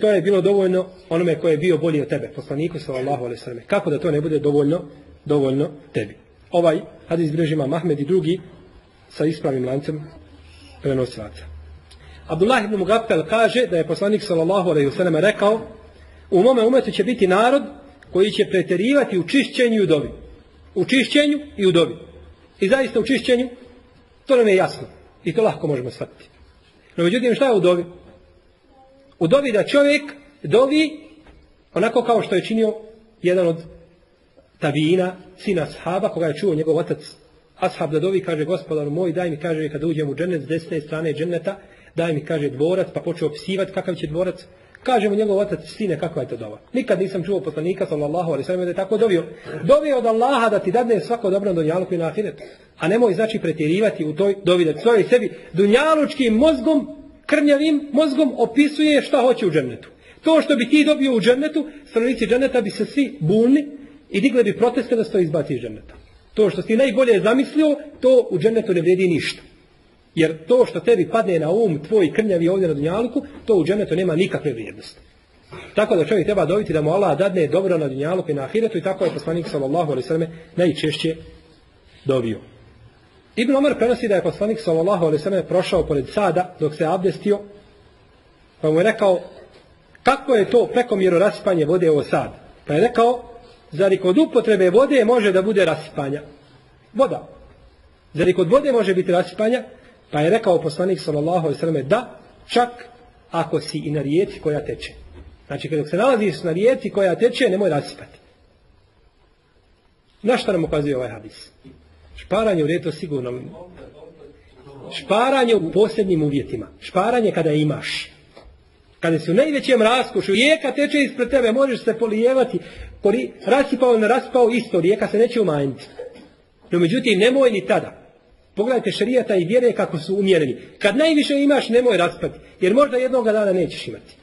to je bilo dovoljno onome koje je bio bolji od tebe, poslaniku sallallahu alejhi ve. Kako da to ne bude dovoljno, dovoljno tebi. Ovaj hadis bilježi Mahmed i drugi sa ispravim lancem prenosilaca. Abdullah ibn Mugaffel kaže da je poslanik sallallahu alejhi ve rekao u mome umetu će biti narod koji će preterivati u čišćenju i u dobi. U čišćenju i u dobi. I zaista u čišćenju to nam je jasno. I to lahko možemo shvatiti. No međutim šta je u dobi? U dobi da čovjek dovi onako kao što je činio jedan od tabina, sina ashaba, koga je čuo njegov otac ashab da dovi, kaže gospodar moj, daj mi, kaže, kada uđem u džennet s desne strane dženneta, daj mi, kaže, dvorac, pa počeo opisivati kakav će dvorac, kaže mu njegov otac, sine, kakva je to dova. Nikad nisam čuo poslanika, sallallahu alaihi sallam, da je tako dovio. Dovio od Allaha da ti dadne svako dobro dunjaluku i na ahiretu. A nemoj, znači, pretjerivati u toj dovi, da svoj sebi dunjalučkim mozgom, krnjavim mozgom opisuje šta hoće u džennetu. To što bi ti dobio u džennetu, stanovnici dženneta bi se svi bulni i digle bi proteste da se to izbaci iz dženneta. To što ti najbolje zamislio, to u džennetu ne vredi ništa. Jer to što tebi padne na um tvoj krnjavi ovdje na dunjaluku, to u džennetu nema nikakve vrijednosti. Tako da čovjek treba dobiti da mu Allah dadne dobro na dunjaluku i na ahiretu i tako je poslanik sallallahu alaihi sallam najčešće dobio. Ibn Omar prenosi da je poslanik sallallahu alaihi sallam prošao pored sada dok se abdestio pa mu je rekao kako je to prekomjero raspanje vode ovo sad. Pa je rekao zar i kod upotrebe vode može da bude rasipanja? Voda. Zar i kod vode može biti rasipanja? Pa je rekao poslanik sallallahu alejhi ve selleme da čak ako si i na rijeci koja teče. Znači kada se nalaziš na rijeci koja teče, nemoj rasipati. Na što nam ukazuje ovaj hadis? Šparanje u reto sigurno. Šparanje u posljednjim uvjetima. Šparanje kada imaš. Kada si u najvećem raskušu, rijeka teče ispred tebe, možeš se polijevati, Poli, rasipao ili ne rasipao isto, rijeka se neće umanjiti. No međutim, nemoj ni tada. Pogledajte šarijata i vjere kako su umjereni. Kad najviše imaš, nemoj raspati, jer možda jednog dana nećeš imati.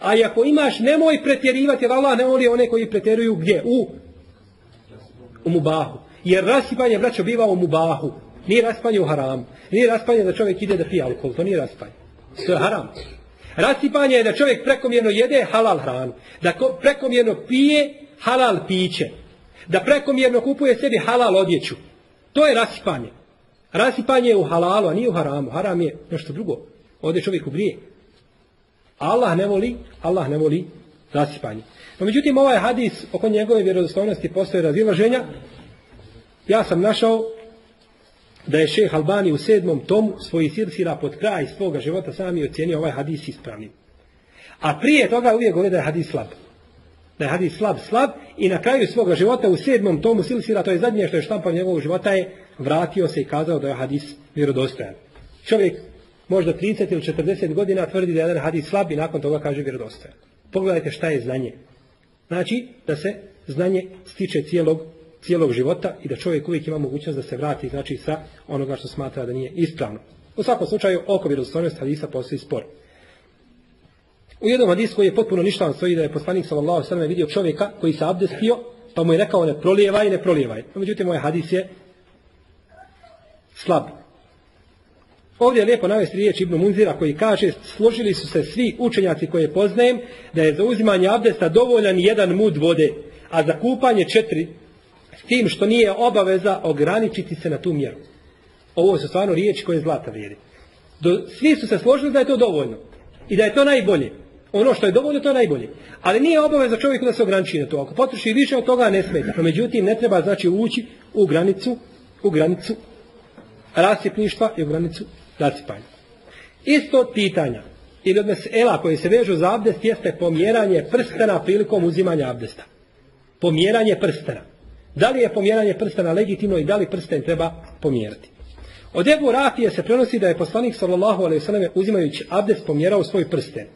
A ako imaš, nemoj pretjerivati, jer Allah ne voli one koji pretjeruju gdje? U, u mubahu. Jer rasipanje, braćo, biva u mubahu. Nije raspanje u haramu. Nije raspanje da čovjek ide da pije alkohol. To nije raspanje. To je haram. Rasipanje je da čovjek prekomjerno jede halal hranu. Da prekomjerno pije halal piće. Da prekomjerno kupuje sebi halal odjeću. To je rasipanje. Rasipanje je u halalu, a nije u haramu. Haram je nešto drugo. Ovdje čovjek ugrije. Allah ne voli, Allah ne voli rasipanje. No međutim, ovaj hadis oko njegove vjerodostojnosti postoje razilaženja. Ja sam našao da je šeh Albani u sedmom tomu svoji sirsira pod kraj svoga života sam i ocjenio ovaj hadis ispravnim. A prije toga uvijek govori da je hadis slab. Da je hadis slab, slab i na kraju svoga života u sedmom tomu silsira, to je zadnje što je štampao njegovog života je vratio se i kazao da je hadis vjerodostojan. Čovjek možda 30 ili 40 godina tvrdi da je jedan hadis slab i nakon toga kaže vjerodostojan. Pogledajte šta je znanje. Znači da se znanje stiče cijelog, cijelog života i da čovjek uvijek ima mogućnost da se vrati znači sa onoga što smatra da nije ispravno. U svakom slučaju oko vjerodostojnosti hadisa postoji spor. U jednom hadisu koji je potpuno ništavan stoji da je poslanik sallallahu alejhi vidio čovjeka koji se abdestio, pa mu je rekao ne prolijevaj, ne prolijevaj. Međutim, ovaj hadis je slab. Ovdje je lijepo navesti riječ Ibnu Munzira koji kaže složili su se svi učenjaci koje poznajem da je za uzimanje abdesta dovoljan jedan mud vode, a za kupanje četiri s tim što nije obaveza ograničiti se na tu mjeru. Ovo su stvarno riječi koje zlata vrijedi. Svi su se složili da je to dovoljno i da je to najbolje. Ono što je dovoljno, to je najbolje. Ali nije obaveza čovjeku da se ograniči na to. Ako potroši više od toga, ne smeta. No, međutim, ne treba znači ući u granicu, u granicu rasipništva i u granicu rasipanja. Isto pitanja ili od mesela koje se vežu za abdest jeste pomjeranje prstena prilikom uzimanja abdesta. Pomjeranje prstena. Da li je pomjeranje prstena legitimno i da li prsten treba pomjerati? Od Ebu Rafije se prenosi da je poslanik sallallahu alejhi ve uzimajući abdest pomjerao svoj prsten.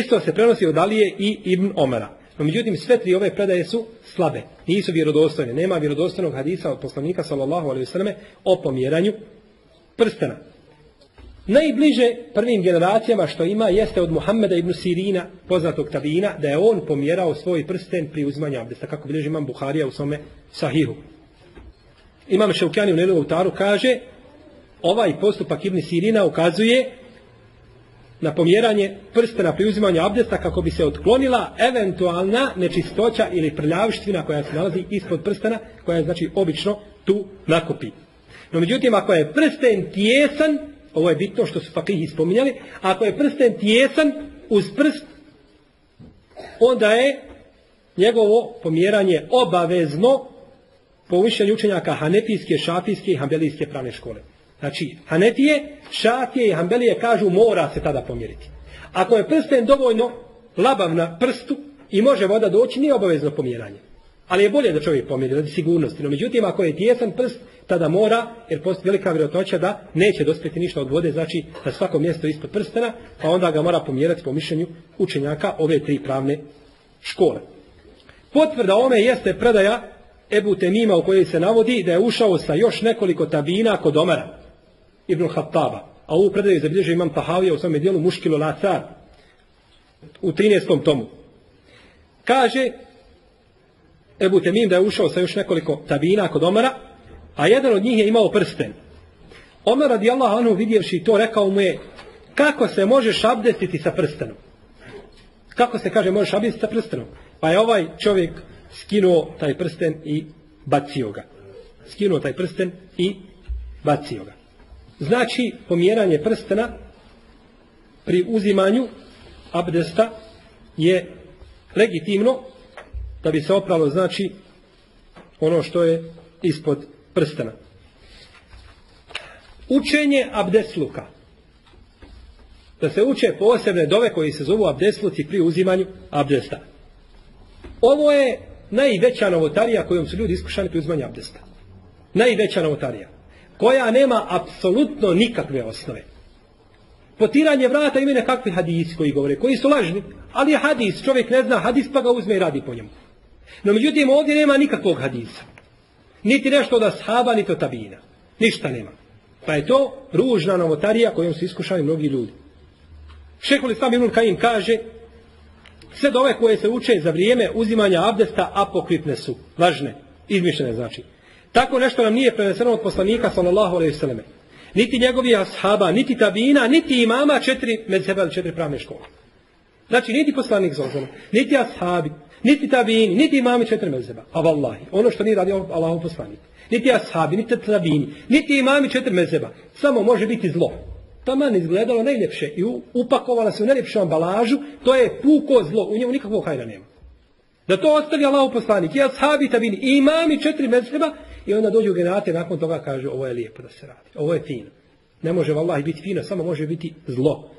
Isto se prenosi od Alije i Ibn Omara. No međutim sve tri ove predaje su slabe, nisu vjerodostojne. Nema vjerodostojnog hadisa od poslanika sallallahu alejhi ve selleme o pomjeranju prstena. Najbliže prvim generacijama što ima jeste od Muhammeda ibn Sirina, poznatog tabina, da je on pomjerao svoj prsten pri uzimanju abdesta, kako bilježi imam Buharija u svome sahihu. Imam Šaukjani u Nelovu taru kaže, ovaj postupak ibn Sirina ukazuje na pomjeranje prstena pri uzimanju abdesta kako bi se otklonila eventualna nečistoća ili prljavštvina koja se nalazi ispod prstena, koja je znači obično tu nakupi. No međutim, ako je prsten tijesan, ovo je bitno što su fakihi spominjali, ako je prsten tijesan uz prst, onda je njegovo pomjeranje obavezno po učenjaka Hanefijske, Šafijske i Hambelijske pravne škole. Znači, Hanefije, Šafije i Hambelije kažu mora se tada pomjeriti. Ako je prsten dovoljno labav na prstu i može voda doći, nije obavezno pomjeranje. Ali je bolje da čovjek pomjeri, radi sigurnosti. No međutim, ako je tijesan prst, tada mora, jer postoji velika vjerojatnoća da neće dospjeti ništa od vode, znači na svako mjesto ispod prstena, pa onda ga mora pomjerati po mišljenju učenjaka ove tri pravne škole. Potvrda ome jeste predaja Ebu Temima u kojoj se navodi da je ušao sa još nekoliko tabina kod Omara, Ibn Hattaba. A ovu predaju zabilježio imam Tahavija u svome dijelu Muškilo Lacar u 13. tomu. Kaže Ebu Temim da je ušao sa još nekoliko tabina kod Omara, a jedan od njih je imao prsten. Omer radijallahu anhu vidjevši to rekao mu je kako se možeš abdestiti sa prstenom? Kako se kaže možeš abdestiti sa prstenom? Pa je ovaj čovjek skinuo taj prsten i bacio ga. Skinuo taj prsten i bacio ga. Znači, pomjeranje prstena pri uzimanju abdesta je legitimno da bi se opralo, znači, ono što je ispod prstena. Učenje abdesluka. Da se uče posebne dove koji se zovu abdesluci pri uzimanju abdesta. Ovo je najveća novotarija kojom su ljudi iskušani pri uzimanju abdesta. Najveća novotarija. Koja nema apsolutno nikakve osnove. Potiranje vrata ima nekakvi hadisi koji govore, koji su lažni, ali je hadis, čovjek ne zna hadis pa ga uzme i radi po njemu. No međutim ovdje nema nikakvog hadisa. Niti nešto od ashaba, niti od tabina. Ništa nema. Pa je to ružna novotarija kojom su iskušali mnogi ljudi. Šehol Islam Ibn Kajim kaže sve dove koje se uče za vrijeme uzimanja abdesta apokripne su, lažne, izmišljene znači. Tako nešto nam nije preneseno od poslanika sallallahu alejhi ve. Niti njegovi ashaba, niti tabina, niti imama četiri medzheba četiri pravne škole. Znači, niti poslanik Zozana, niti ashabi, niti tabini, niti imami četiri mezeba. A vallahi, ono što nije radio Allahu poslanik. Niti ashabi, niti tabini, niti imami četiri mezeba. Samo može biti zlo. Taman izgledalo najljepše i upakovala se u najljepšu ambalažu, to je puko zlo, u njemu nikakvog hajra nema. Da to ostavi Allahu poslanik, i ashabi tabini, i imami četiri mezeba, i onda dođu generate nakon toga kaže ovo je lijepo da se radi, ovo je fino. Ne može vallahi biti fino, samo može biti zlo.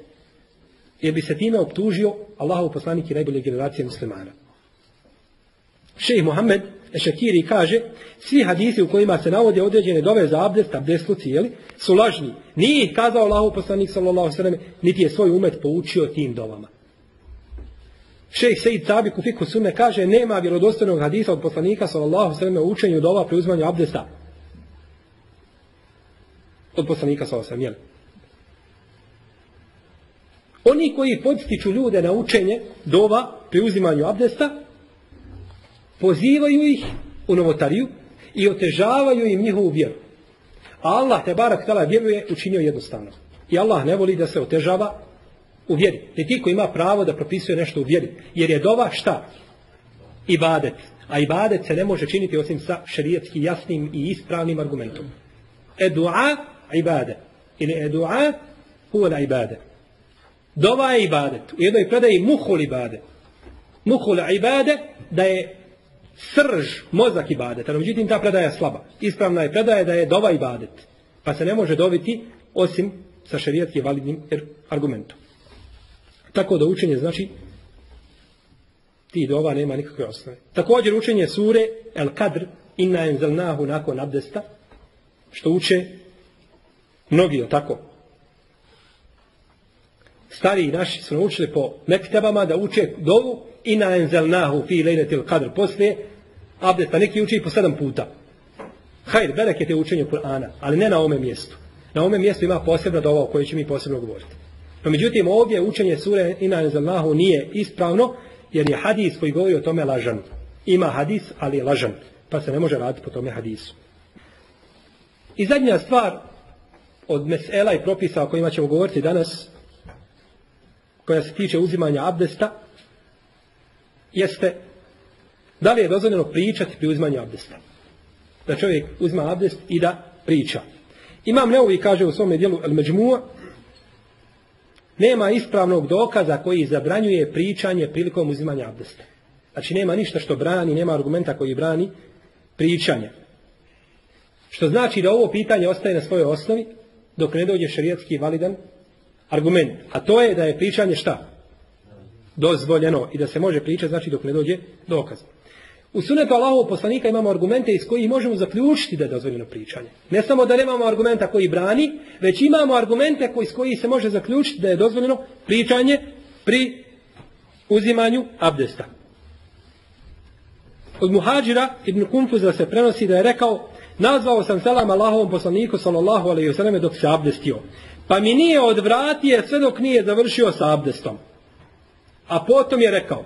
Jer bi se time optužio Allahov poslanik i najbolje generacije muslimana. Šejh Muhammed Ešakiri kaže, svi hadisi u kojima se navode određene dove za abdest, abdestlu cijeli, su lažni. Nije kazao Allahov poslanik sallallahu sallam, niti je svoj umet poučio tim dovama. Šejh Sejid Sabik u Fiku kaže, nema vjerodostojnog hadisa od poslanika sallallahu sallam u učenju dova pri uzmanju abdesta. Od poslanika sallallahu sallam, jel? Oni koji podstiču ljude na učenje dova pri uzimanju abdesta, pozivaju ih u novotariju i otežavaju im njihovu vjeru. A Allah te barak tala vjeruje učinio jednostavno. I Allah ne voli da se otežava u vjeri. Ne ti ko ima pravo da propisuje nešto u vjeri. Jer je dova šta? Ibadet. A ibadet se ne može činiti osim sa šerijetski jasnim i ispravnim argumentom. Edu'a ibade. Ili edu'a huva ibade. Dova je ibadet. U jednoj predaji muhul ibade. Muhul ibade da je srž, mozak ibadeta. No, međutim, ta predaja je slaba. Ispravna je predaja da je dova ibadet. Pa se ne može dobiti osim sa šerijatski validnim argumentom. Tako da učenje znači ti dova nema nikakve osnove. Također učenje sure El Kadr inna enzelnahu nakon abdesta što uče mnogi tako? Stariji naši su naučili po mektebama da uče dovu i na enzelnahu fi lejletil kadr. Poslije abdesta neki uči po sedam puta. Hajr, bereket je učenje Kur'ana ali ne na ovome mjestu. Na ovome mjestu ima posebna dova o kojoj će mi posebno govoriti no međutim ovdje učenje sure i na enzelnahu nije ispravno jer je hadis koji govori o tome lažan ima hadis ali je lažan pa se ne može raditi po tome hadisu i zadnja stvar od mesela i propisa o kojima ćemo govoriti danas koja se tiče uzimanja abdesta jeste da li je dozvoljeno pričati pri uzimanju abdesta. Da čovjek uzima abdest i da priča. Imam Neovi kaže u svome dijelu El Međmua nema ispravnog dokaza koji zabranjuje pričanje prilikom uzimanja abdesta. Znači nema ništa što brani, nema argumenta koji brani pričanje. Što znači da ovo pitanje ostaje na svojoj osnovi dok ne dođe šerijatski validan argument. A to je da je pričanje šta? Dozvoljeno. I da se može pričati znači dok ne dođe dokaz. U sunetu Allahovog poslanika imamo argumente iz kojih možemo zaključiti da je dozvoljeno pričanje. Ne samo da nemamo argumenta koji brani, već imamo argumente iz kojih se može zaključiti da je dozvoljeno pričanje pri uzimanju abdesta. Od muhađira ibn Kumfuza se prenosi da je rekao nazvao sam selam Allahovom poslaniku sallallahu alaihi wasallam dok se abdestio. Pa mi nije odvratio sve dok nije završio sa abdestom. A potom je rekao,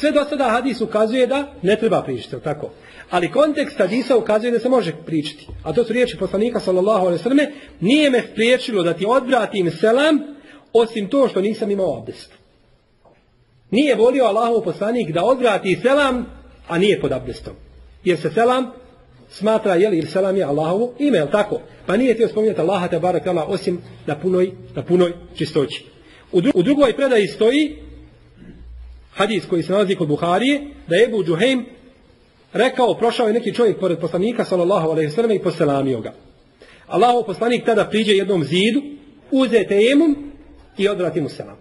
sve do sada hadis ukazuje da ne treba pričati, tako. Ali kontekst hadisa ukazuje da se može pričati. A to su riječi poslanika sallallahu alejhi ve nije me spriječilo da ti odvratim selam osim to što nisam imao abdest. Nije volio Allahov poslanik da odvrati selam, a nije pod abdestom. Jer se selam smatra je li selam je Allahovo ime, je tako? Pa nije htio spominjati Allaha te barek osim na punoj, na punoj čistoći. U, u drugoj predaji stoji hadis koji se nalazi kod Buharije, da je Ebu Džuheim rekao, prošao je neki čovjek pored poslanika, sallallahu alaihi sallam, i poselamio ga. Allahov poslanik tada priđe jednom zidu, uze tejemum i odvrati mu selam.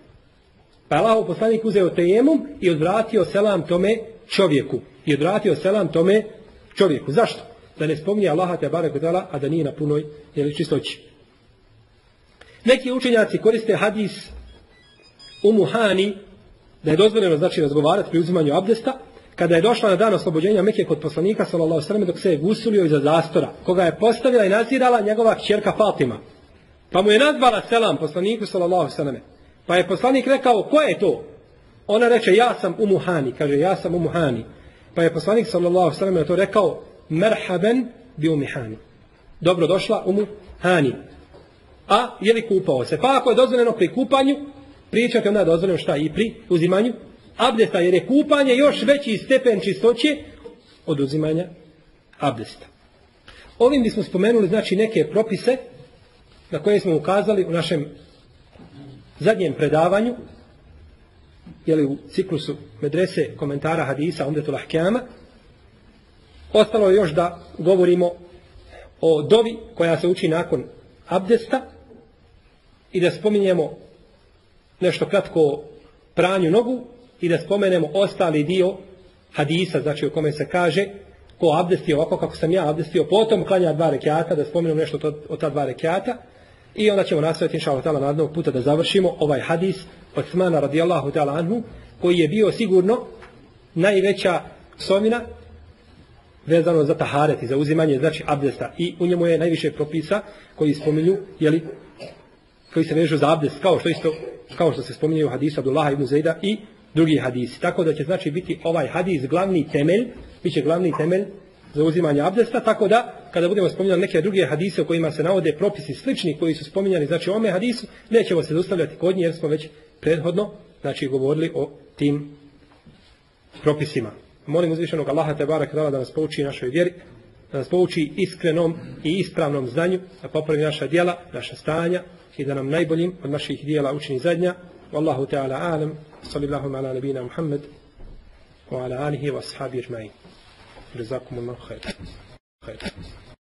Pa Allahov poslanik uzeo tejemum i odvratio selam tome čovjeku. I odvratio selam tome čovjeku. Zašto? Da ne spominje Allaha te barek a da nije na punoj jeli, čistoći. Neki učenjaci koriste hadis u Muhani da je dozvoljeno znači razgovarati pri uzimanju abdesta, kada je došla na dan oslobođenja Mekke kod poslanika sallallahu alejhi dok se je gusulio iza zastora, koga je postavila i nadzirala njegova kćerka Fatima. Pa mu je nazvala selam poslaniku sallallahu alejhi Pa je poslanik rekao: "Ko je to?" Ona reče: "Ja sam Umuhani." Kaže: "Ja sam Umuhani." Pa je poslanik sallallahu alejhi to rekao: "Merhaban bi Umihani." Dobro došla Umuhani. A je li kupao se? Pa ako je dozvoljeno pri kupanju, Pričati onda dozvoljeno šta i pri uzimanju abdesta, jer je kupanje još veći stepen čistoće od uzimanja abdesta. Ovim bismo spomenuli znači neke propise na koje smo ukazali u našem zadnjem predavanju jeli u ciklusu medrese komentara hadisa Umdetul Ahkama ostalo je još da govorimo o dovi koja se uči nakon abdesta i da spominjemo nešto kratko pranju nogu i da spomenemo ostali dio hadisa, znači o kome se kaže ko abdestio ovako kako sam ja abdestio, potom klanja dva rekiata, da spomenemo nešto to, o ta dva rekiata i onda ćemo nastaviti inša Allah na puta da završimo ovaj hadis od Smana radijallahu ta'ala anhu koji je bio sigurno najveća psovina vezano za taharet i za uzimanje znači abdesta. I u njemu je najviše propisa koji spominju jeli, koji se vežu za abdest kao što isto kao što se spominje u hadisu Abdullah ibn Zejda i drugi hadisi. Tako da će znači biti ovaj hadis glavni temelj, bit će glavni temelj za uzimanje abdesta, tako da kada budemo spominjali neke druge hadise u kojima se navode propisi slični koji su spominjani znači ome hadisu, nećemo se dostavljati kod njih jer smo već prethodno znači govorili o tim propisima. Molim uzvišenog Allaha te barak da nas pouči našoj vjeri, da nas pouči iskrenom i ispravnom znanju, da popravi naša djela, naša stanja i da nam najboljim od naših djela učini zadnja. Wallahu ta'ala alam, sallallahu ala nabina Muhammad, wa ala alihi wa ashabi ajma'in. الله خير خير